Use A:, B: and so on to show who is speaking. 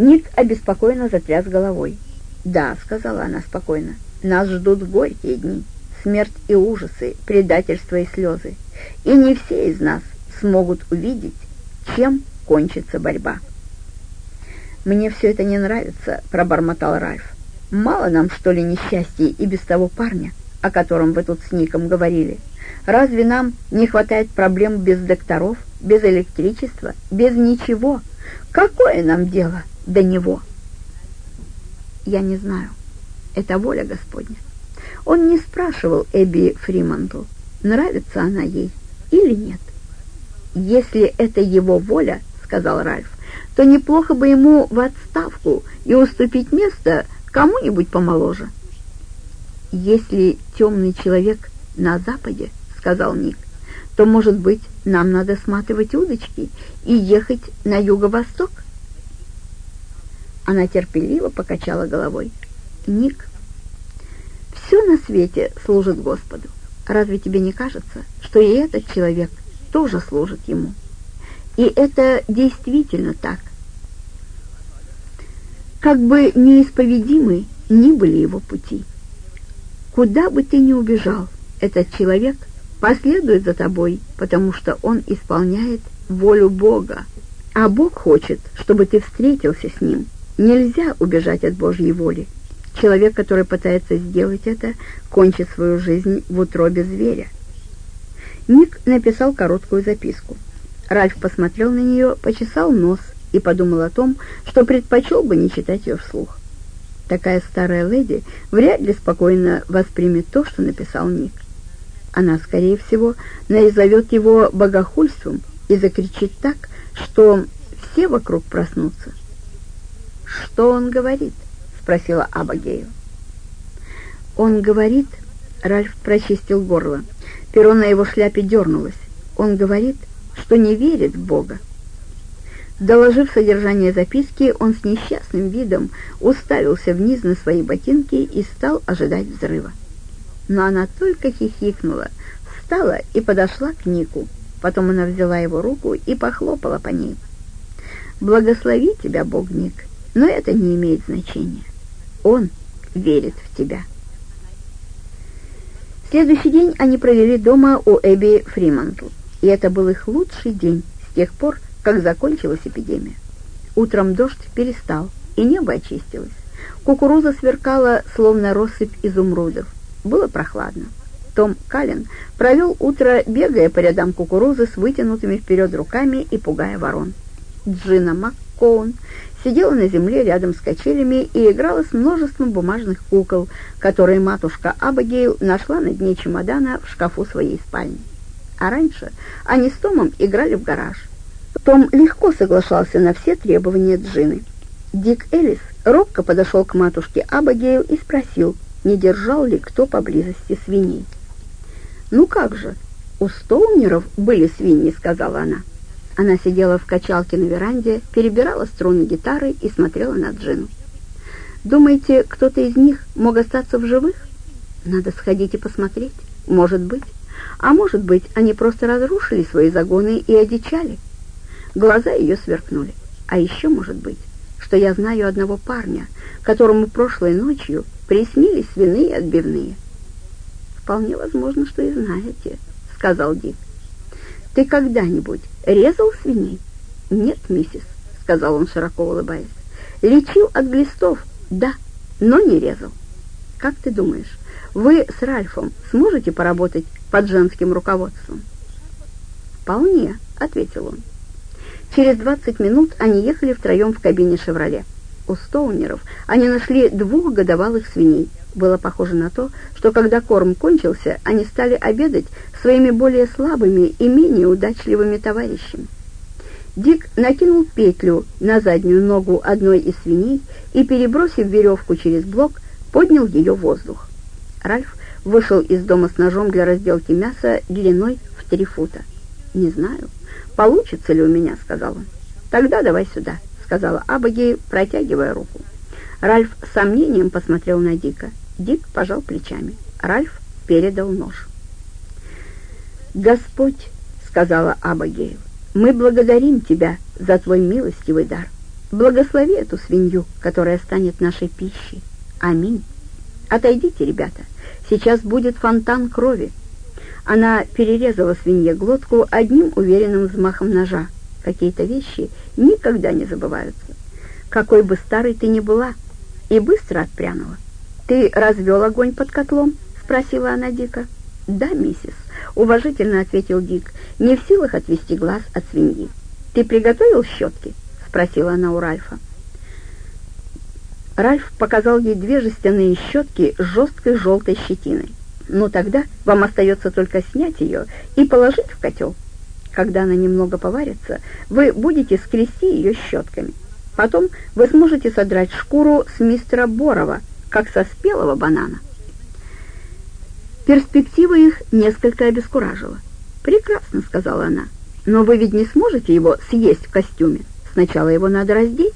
A: Ник обеспокоенно затряс головой. «Да», — сказала она спокойно, — «нас ждут горькие дни, смерть и ужасы, предательство и слезы, и не все из нас смогут увидеть, чем кончится борьба». «Мне все это не нравится», — пробормотал Ральф. «Мало нам, что ли, несчастья и без того парня, о котором вы тут с Ником говорили? Разве нам не хватает проблем без докторов, без электричества, без ничего? Какое нам дело до него?» «Я не знаю. Это воля Господня». Он не спрашивал Эбби Фримантл, нравится она ей или нет. «Если это его воля, — сказал Ральф, то неплохо бы ему в отставку и уступить место кому-нибудь помоложе. «Если темный человек на западе, — сказал Ник, — то, может быть, нам надо сматывать удочки и ехать на юго-восток?» Она терпеливо покачала головой. «Ник, все на свете служит Господу. Разве тебе не кажется, что и этот человек тоже служит Ему?» И это действительно так. Как бы неисповедимы ни были его пути. Куда бы ты ни убежал, этот человек последует за тобой, потому что он исполняет волю Бога. А Бог хочет, чтобы ты встретился с Ним. Нельзя убежать от Божьей воли. Человек, который пытается сделать это, кончит свою жизнь в утробе зверя. Ник написал короткую записку. Ральф посмотрел на нее, почесал нос и подумал о том, что предпочел бы не читать ее вслух. Такая старая леди вряд ли спокойно воспримет то, что написал Ник. Она, скорее всего, назовет его богохульством и закричит так, что все вокруг проснутся. «Что он говорит?» — спросила Абагею. «Он говорит...» — Ральф прочистил горло. Перо на его шляпе дернулось. «Он говорит, что не верит в Бога. Доложив содержание записки, он с несчастным видом уставился вниз на свои ботинки и стал ожидать взрыва. Но она только хихикнула, встала и подошла к Нику. Потом она взяла его руку и похлопала по ней. «Благослови тебя, Бог, Ник, но это не имеет значения. Он верит в тебя». Следующий день они провели дома у Эбби Фримантл и это был их лучший день с тех пор, как закончилась эпидемия. Утром дождь перестал, и небо очистилось. Кукуруза сверкала, словно россыпь изумрудов. Было прохладно. Том Каллен провел утро, бегая по рядам кукурузы с вытянутыми вперед руками и пугая ворон. Джина МакКоун сидела на земле рядом с качелями и играла с множеством бумажных кукол, которые матушка Абагейл нашла на дне чемодана в шкафу своей спальни а раньше они с Томом играли в гараж. Том легко соглашался на все требования Джины. Дик Элис робко подошел к матушке Абагейл и спросил, не держал ли кто поблизости свиней. «Ну как же, у Стоунеров были свиньи», — сказала она. Она сидела в качалке на веранде, перебирала струны гитары и смотрела на Джину. «Думаете, кто-то из них мог остаться в живых? Надо сходить и посмотреть. Может быть». А может быть, они просто разрушили свои загоны и одичали? Глаза ее сверкнули. А еще может быть, что я знаю одного парня, которому прошлой ночью приснились свиные отбивные. «Вполне возможно, что и знаете», — сказал Дик. «Ты когда-нибудь резал свиней?» «Нет, миссис», — сказал он, широко улыбаясь. «Лечил от глистов, да, но не резал. Как ты думаешь, вы с Ральфом сможете поработать под женским руководством? «Вполне», — ответил он. Через 20 минут они ехали втроем в кабине «Шевроле». У Стоунеров они нашли двух годовалых свиней. Было похоже на то, что когда корм кончился, они стали обедать своими более слабыми и менее удачливыми товарищами. Дик накинул петлю на заднюю ногу одной из свиней и, перебросив веревку через блок, поднял ее в воздух. Ральф вышел из дома с ножом для разделки мяса длиной в три фута. «Не знаю, получится ли у меня», — сказал он. «Тогда давай сюда», — сказала Абагей, протягивая руку. Ральф с сомнением посмотрел на Дика. Дик пожал плечами. Ральф передал нож. «Господь», — сказала Абагейл, — «мы благодарим Тебя за Твой милостивый дар. Благослови эту свинью, которая станет нашей пищей. Аминь. Отойдите, ребята, сейчас будет фонтан крови. Она перерезала свинье глотку одним уверенным взмахом ножа. Какие-то вещи никогда не забываются. Какой бы старой ты ни была, и быстро отпрянула. «Ты развел огонь под котлом?» — спросила она дико. «Да, миссис», — уважительно ответил Дик, не в силах отвести глаз от свиньи. «Ты приготовил щетки?» — спросила она у Ральфа. Ральф показал ей две жестяные щетки с жесткой желтой щетиной. «Ну тогда вам остается только снять ее и положить в котел. Когда она немного поварится, вы будете скрести ее щетками. Потом вы сможете содрать шкуру с мистера Борова, как со спелого банана». Перспектива их несколько обескуражила. «Прекрасно», — сказала она, — «но вы ведь не сможете его съесть в костюме. Сначала его надо раздеть».